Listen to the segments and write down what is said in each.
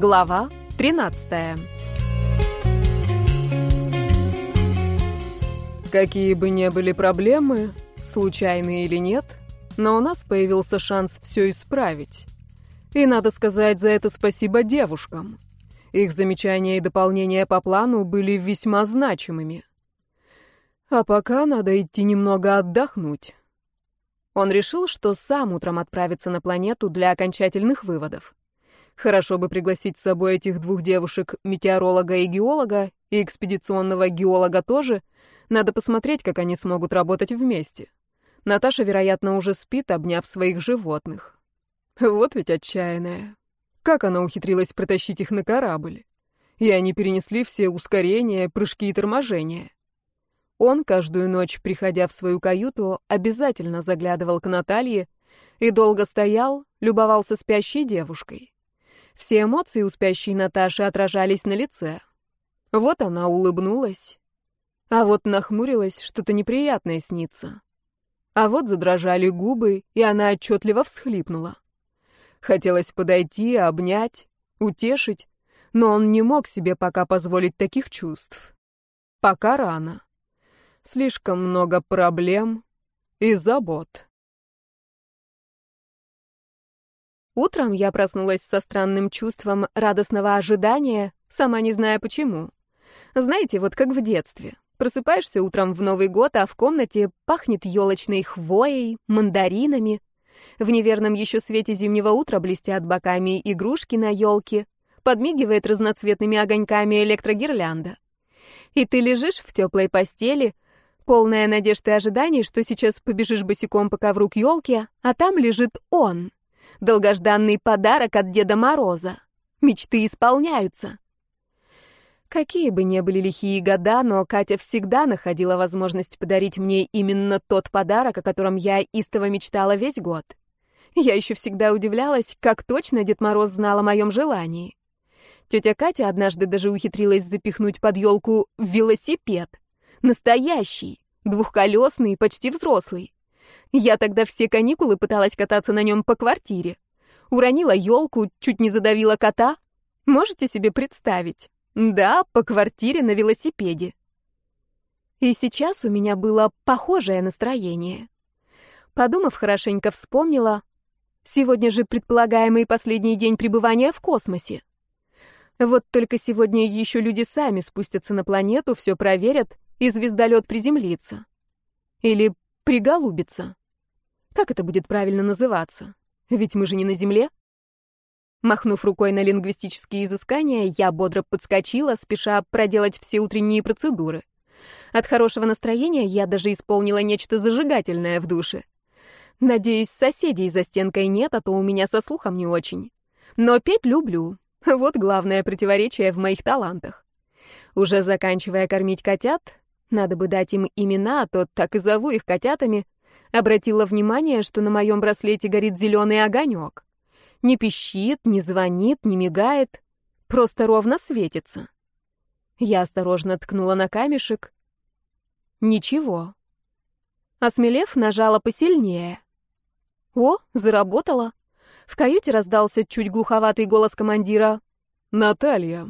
Глава 13. Какие бы ни были проблемы, случайные или нет, но у нас появился шанс все исправить. И надо сказать за это спасибо девушкам. Их замечания и дополнения по плану были весьма значимыми. А пока надо идти немного отдохнуть. Он решил, что сам утром отправится на планету для окончательных выводов. Хорошо бы пригласить с собой этих двух девушек, метеоролога и геолога, и экспедиционного геолога тоже. Надо посмотреть, как они смогут работать вместе. Наташа, вероятно, уже спит, обняв своих животных. Вот ведь отчаянная. Как она ухитрилась протащить их на корабль? И они перенесли все ускорения, прыжки и торможения. Он каждую ночь, приходя в свою каюту, обязательно заглядывал к Наталье и долго стоял, любовался спящей девушкой. Все эмоции у спящей Наташи отражались на лице. Вот она улыбнулась, а вот нахмурилась, что-то неприятное снится. А вот задрожали губы, и она отчетливо всхлипнула. Хотелось подойти, обнять, утешить, но он не мог себе пока позволить таких чувств. Пока рано. Слишком много проблем и забот. Утром я проснулась со странным чувством радостного ожидания, сама не зная почему. Знаете, вот как в детстве. Просыпаешься утром в Новый год, а в комнате пахнет елочной хвоей, мандаринами. В неверном еще свете зимнего утра блестят боками игрушки на елке, подмигивает разноцветными огоньками электрогирлянда. И ты лежишь в теплой постели, полная надежды и ожиданий, что сейчас побежишь босиком по ковру к елке, а там лежит он — Долгожданный подарок от Деда Мороза. Мечты исполняются. Какие бы ни были лихие года, но Катя всегда находила возможность подарить мне именно тот подарок, о котором я истово мечтала весь год. Я еще всегда удивлялась, как точно Дед Мороз знал о моем желании. Тетя Катя однажды даже ухитрилась запихнуть под елку велосипед. Настоящий, двухколесный, почти взрослый. Я тогда все каникулы пыталась кататься на нем по квартире. Уронила елку, чуть не задавила кота. Можете себе представить? Да, по квартире на велосипеде. И сейчас у меня было похожее настроение. Подумав хорошенько, вспомнила. Сегодня же предполагаемый последний день пребывания в космосе. Вот только сегодня еще люди сами спустятся на планету, все проверят, и звездолет приземлится. Или приголубится. Как это будет правильно называться? Ведь мы же не на Земле. Махнув рукой на лингвистические изыскания, я бодро подскочила, спеша проделать все утренние процедуры. От хорошего настроения я даже исполнила нечто зажигательное в душе. Надеюсь, соседей за стенкой нет, а то у меня со слухом не очень. Но петь люблю. Вот главное противоречие в моих талантах. Уже заканчивая кормить котят, надо бы дать им имена, а то так и зову их котятами — Обратила внимание, что на моем браслете горит зеленый огонек. Не пищит, не звонит, не мигает, просто ровно светится. Я осторожно ткнула на камешек. Ничего. Осмелев, нажала посильнее. О, заработало. В каюте раздался чуть глуховатый голос командира. «Наталья,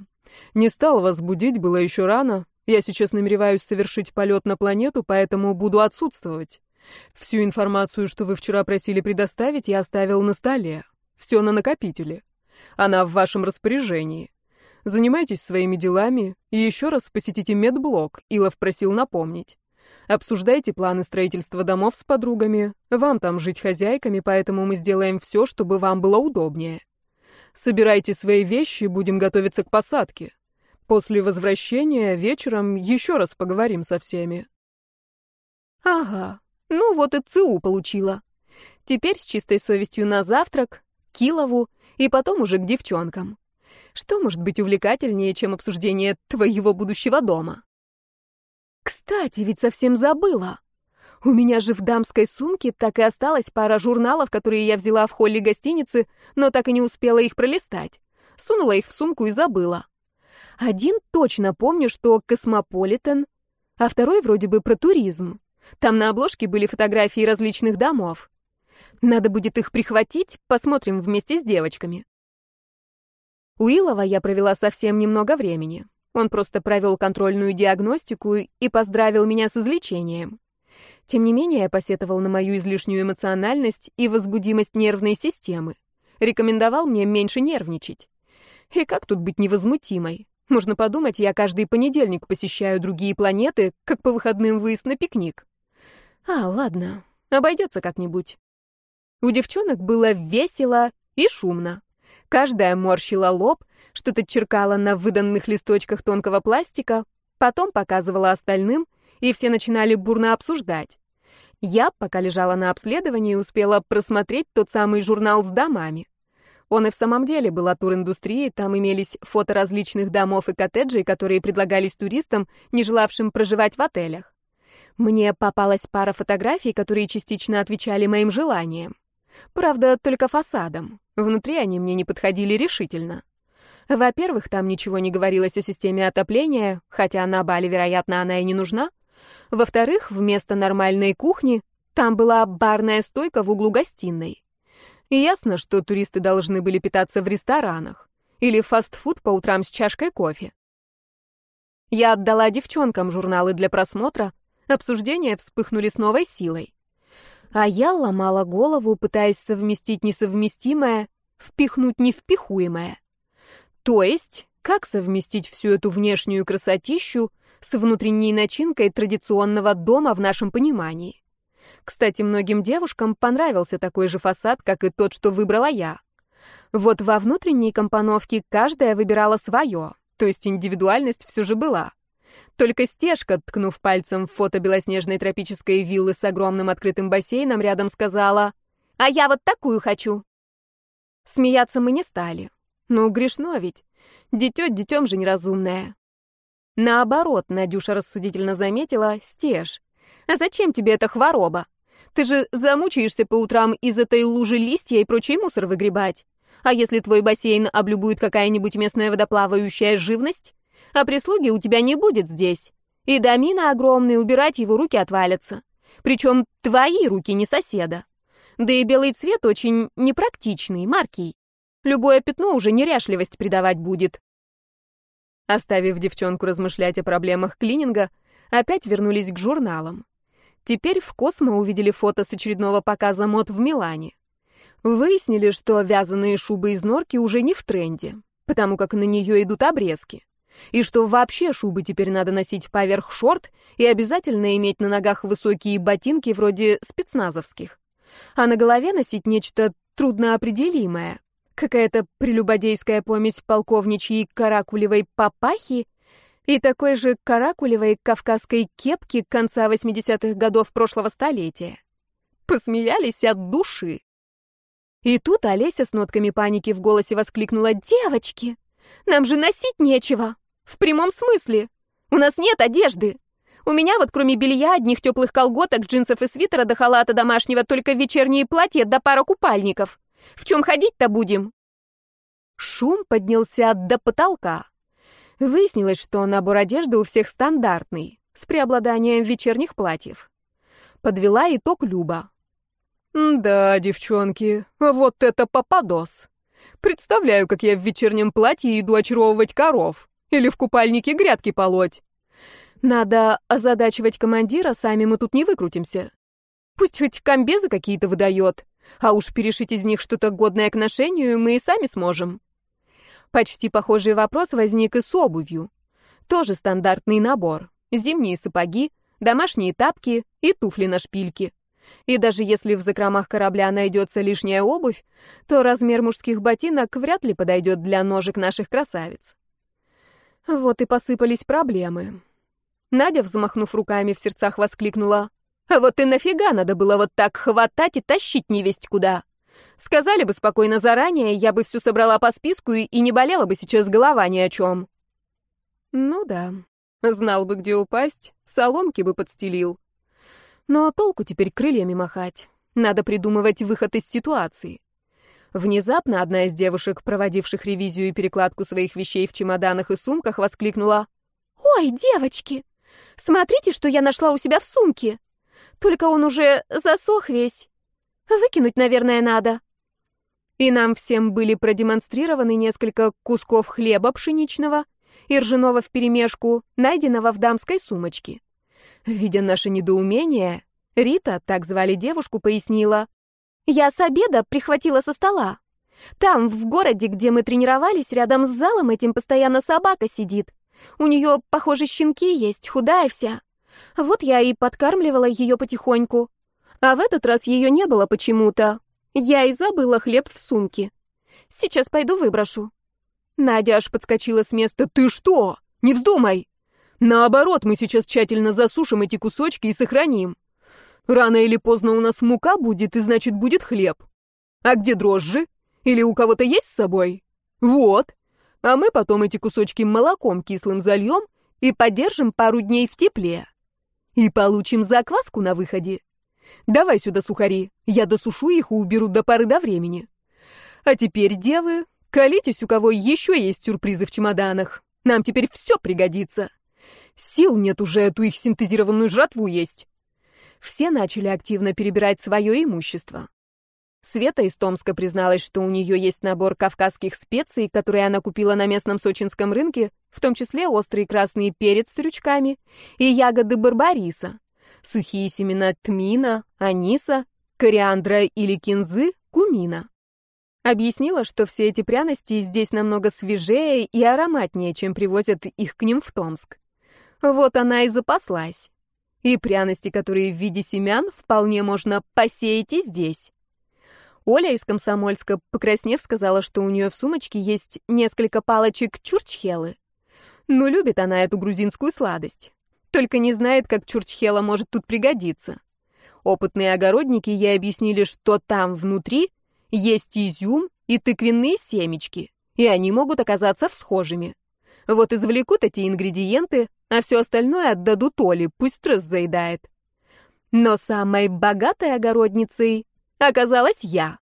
не стал вас будить, было еще рано. Я сейчас намереваюсь совершить полет на планету, поэтому буду отсутствовать. Всю информацию, что вы вчера просили предоставить, я оставил на столе. Все на накопителе. Она в вашем распоряжении. Занимайтесь своими делами и еще раз посетите медблок, Илов просил напомнить. Обсуждайте планы строительства домов с подругами. Вам там жить хозяйками, поэтому мы сделаем все, чтобы вам было удобнее. Собирайте свои вещи, будем готовиться к посадке. После возвращения вечером еще раз поговорим со всеми. Ага, ну вот и ЦУ получила. Теперь с чистой совестью на завтрак, Килову и потом уже к девчонкам. Что может быть увлекательнее, чем обсуждение твоего будущего дома? Кстати, ведь совсем забыла. У меня же в дамской сумке так и осталась пара журналов, которые я взяла в холле гостиницы, но так и не успела их пролистать. Сунула их в сумку и забыла. Один точно помню, что «Космополитен», а второй вроде бы про туризм. Там на обложке были фотографии различных домов. Надо будет их прихватить, посмотрим вместе с девочками. У Илова я провела совсем немного времени. Он просто провел контрольную диагностику и поздравил меня с излечением. Тем не менее, я посетовал на мою излишнюю эмоциональность и возбудимость нервной системы. Рекомендовал мне меньше нервничать. И как тут быть невозмутимой? Можно подумать, я каждый понедельник посещаю другие планеты, как по выходным выезд на пикник. А, ладно, обойдется как-нибудь. У девчонок было весело и шумно. Каждая морщила лоб, что-то черкала на выданных листочках тонкого пластика, потом показывала остальным, и все начинали бурно обсуждать. Я, пока лежала на обследовании, успела просмотреть тот самый журнал с домами. Он и в самом деле был о туриндустрии, там имелись фото различных домов и коттеджей, которые предлагались туристам, не желавшим проживать в отелях. Мне попалась пара фотографий, которые частично отвечали моим желаниям. Правда, только фасадом. Внутри они мне не подходили решительно. Во-первых, там ничего не говорилось о системе отопления, хотя на Бали, вероятно, она и не нужна. Во-вторых, вместо нормальной кухни там была барная стойка в углу гостиной. И ясно, что туристы должны были питаться в ресторанах или фастфуд по утрам с чашкой кофе. Я отдала девчонкам журналы для просмотра, обсуждения вспыхнули с новой силой. А я ломала голову, пытаясь совместить несовместимое, впихнуть невпихуемое. То есть, как совместить всю эту внешнюю красотищу с внутренней начинкой традиционного дома в нашем понимании? Кстати, многим девушкам понравился такой же фасад, как и тот, что выбрала я. Вот во внутренней компоновке каждая выбирала свое, то есть индивидуальность все же была. Только стежка, ткнув пальцем в фото белоснежной тропической виллы с огромным открытым бассейном, рядом сказала «А я вот такую хочу». Смеяться мы не стали. Ну, грешно ведь. Дитё детем же неразумное. Наоборот, Надюша рассудительно заметила, стеж. А зачем тебе эта хвороба? Ты же замучаешься по утрам из этой лужи листья и прочий мусор выгребать. А если твой бассейн облюбует какая-нибудь местная водоплавающая живность? А прислуги у тебя не будет здесь. И домина огромный, убирать его руки отвалятся. Причем твои руки, не соседа. Да и белый цвет очень непрактичный, маркий. Любое пятно уже неряшливость придавать будет. Оставив девчонку размышлять о проблемах клининга, опять вернулись к журналам. Теперь в Космо увидели фото с очередного показа мод в Милане. Выяснили, что вязаные шубы из норки уже не в тренде, потому как на нее идут обрезки. И что вообще шубы теперь надо носить поверх шорт и обязательно иметь на ногах высокие ботинки вроде спецназовских. А на голове носить нечто трудноопределимое. Какая-то прелюбодейская помесь полковничьей каракулевой папахи и такой же каракулевой кавказской кепки конца 80-х годов прошлого столетия. Посмеялись от души. И тут Олеся с нотками паники в голосе воскликнула «Девочки, нам же носить нечего!» В прямом смысле. У нас нет одежды. У меня вот кроме белья, одних теплых колготок, джинсов и свитера до халата домашнего только вечерние платья да пара купальников. В чем ходить-то будем?» Шум поднялся до потолка. Выяснилось, что набор одежды у всех стандартный, с преобладанием вечерних платьев. Подвела итог Люба. «Да, девчонки, вот это попадос. Представляю, как я в вечернем платье иду очаровывать коров. Или в купальнике грядки полоть. Надо озадачивать командира, сами мы тут не выкрутимся. Пусть хоть комбезы какие-то выдает, а уж перешить из них что-то годное к ношению мы и сами сможем. Почти похожий вопрос возник и с обувью. Тоже стандартный набор. Зимние сапоги, домашние тапки и туфли на шпильке. И даже если в закромах корабля найдется лишняя обувь, то размер мужских ботинок вряд ли подойдет для ножек наших красавиц. Вот и посыпались проблемы. Надя, взмахнув руками, в сердцах воскликнула. «А вот и нафига надо было вот так хватать и тащить невесть куда? Сказали бы спокойно заранее, я бы все собрала по списку и, и не болела бы сейчас голова ни о чем». Ну да, знал бы, где упасть, соломки бы подстелил. Но толку теперь крыльями махать. Надо придумывать выход из ситуации. Внезапно одна из девушек, проводивших ревизию и перекладку своих вещей в чемоданах и сумках, воскликнула. «Ой, девочки, смотрите, что я нашла у себя в сумке. Только он уже засох весь. Выкинуть, наверное, надо». И нам всем были продемонстрированы несколько кусков хлеба пшеничного и ржаного вперемешку, найденного в дамской сумочке. Видя наше недоумение, Рита, так звали девушку, пояснила. «Я с обеда прихватила со стола. Там, в городе, где мы тренировались, рядом с залом этим постоянно собака сидит. У нее, похоже, щенки есть, худая вся. Вот я и подкармливала ее потихоньку. А в этот раз ее не было почему-то. Я и забыла хлеб в сумке. Сейчас пойду выброшу». Надя аж подскочила с места. «Ты что? Не вздумай!» «Наоборот, мы сейчас тщательно засушим эти кусочки и сохраним. Рано или поздно у нас мука будет, и значит будет хлеб. А где дрожжи? Или у кого-то есть с собой? Вот. А мы потом эти кусочки молоком кислым зальем и подержим пару дней в тепле. И получим закваску на выходе. Давай сюда сухари, я досушу их и уберу до поры до времени. А теперь, девы, колитесь, у кого еще есть сюрпризы в чемоданах. Нам теперь все пригодится. Сил нет уже эту их синтезированную жратву есть все начали активно перебирать свое имущество. Света из Томска призналась, что у нее есть набор кавказских специй, которые она купила на местном сочинском рынке, в том числе острый красный перец с рючками и ягоды барбариса, сухие семена тмина, аниса, кориандра или кинзы, кумина. Объяснила, что все эти пряности здесь намного свежее и ароматнее, чем привозят их к ним в Томск. Вот она и запаслась. И пряности, которые в виде семян, вполне можно посеять и здесь. Оля из Комсомольска, покраснев, сказала, что у нее в сумочке есть несколько палочек чурчхелы. Ну, любит она эту грузинскую сладость. Только не знает, как чурчхела может тут пригодиться. Опытные огородники ей объяснили, что там внутри есть изюм и тыквенные семечки, и они могут оказаться всхожими. Вот извлекут эти ингредиенты, а все остальное отдадут Оле, пусть стресс заедает. Но самой богатой огородницей оказалась я.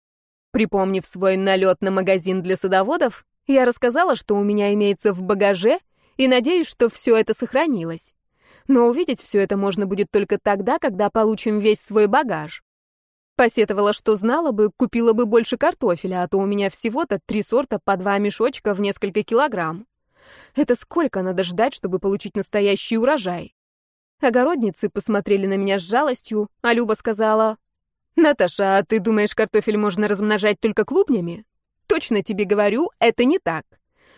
Припомнив свой налет на магазин для садоводов, я рассказала, что у меня имеется в багаже, и надеюсь, что все это сохранилось. Но увидеть все это можно будет только тогда, когда получим весь свой багаж. Посетовала, что знала бы, купила бы больше картофеля, а то у меня всего-то три сорта по два мешочка в несколько килограмм. Это сколько надо ждать, чтобы получить настоящий урожай? Огородницы посмотрели на меня с жалостью, а Люба сказала, «Наташа, а ты думаешь, картофель можно размножать только клубнями? Точно тебе говорю, это не так.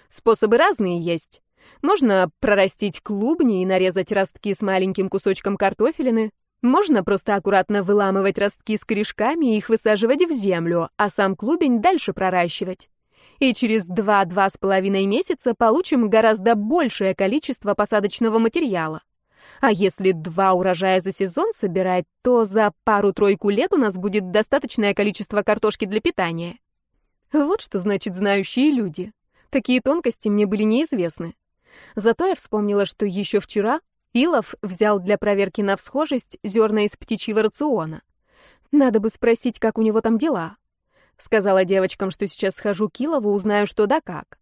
Способы разные есть. Можно прорастить клубни и нарезать ростки с маленьким кусочком картофелины. Можно просто аккуратно выламывать ростки с корешками и их высаживать в землю, а сам клубень дальше проращивать и через 2-2,5 месяца получим гораздо большее количество посадочного материала. А если два урожая за сезон собирать, то за пару-тройку лет у нас будет достаточное количество картошки для питания. Вот что значит знающие люди. Такие тонкости мне были неизвестны. Зато я вспомнила, что еще вчера Илов взял для проверки на всхожесть зерна из птичьего рациона. Надо бы спросить, как у него там дела. Сказала девочкам, что сейчас схожу к Килову, узнаю, что да как.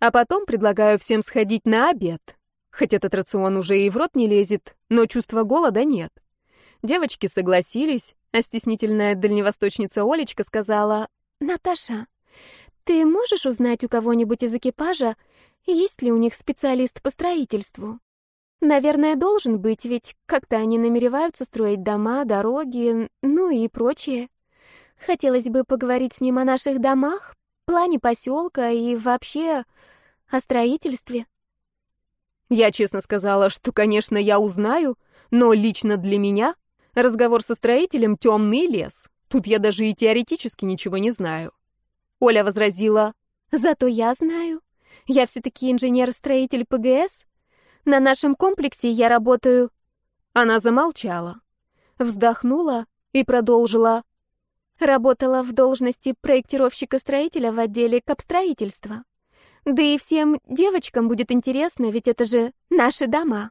А потом предлагаю всем сходить на обед. Хоть этот рацион уже и в рот не лезет, но чувства голода нет. Девочки согласились, а стеснительная дальневосточница Олечка сказала, «Наташа, ты можешь узнать у кого-нибудь из экипажа, есть ли у них специалист по строительству? Наверное, должен быть, ведь как-то они намереваются строить дома, дороги, ну и прочее». Хотелось бы поговорить с ним о наших домах, плане поселка и вообще о строительстве. Я честно сказала, что, конечно, я узнаю, но лично для меня разговор со строителем — темный лес. Тут я даже и теоретически ничего не знаю. Оля возразила, «Зато я знаю. Я все-таки инженер-строитель ПГС. На нашем комплексе я работаю». Она замолчала, вздохнула и продолжила. Работала в должности проектировщика-строителя в отделе капстроительства. Да и всем девочкам будет интересно, ведь это же наши дома.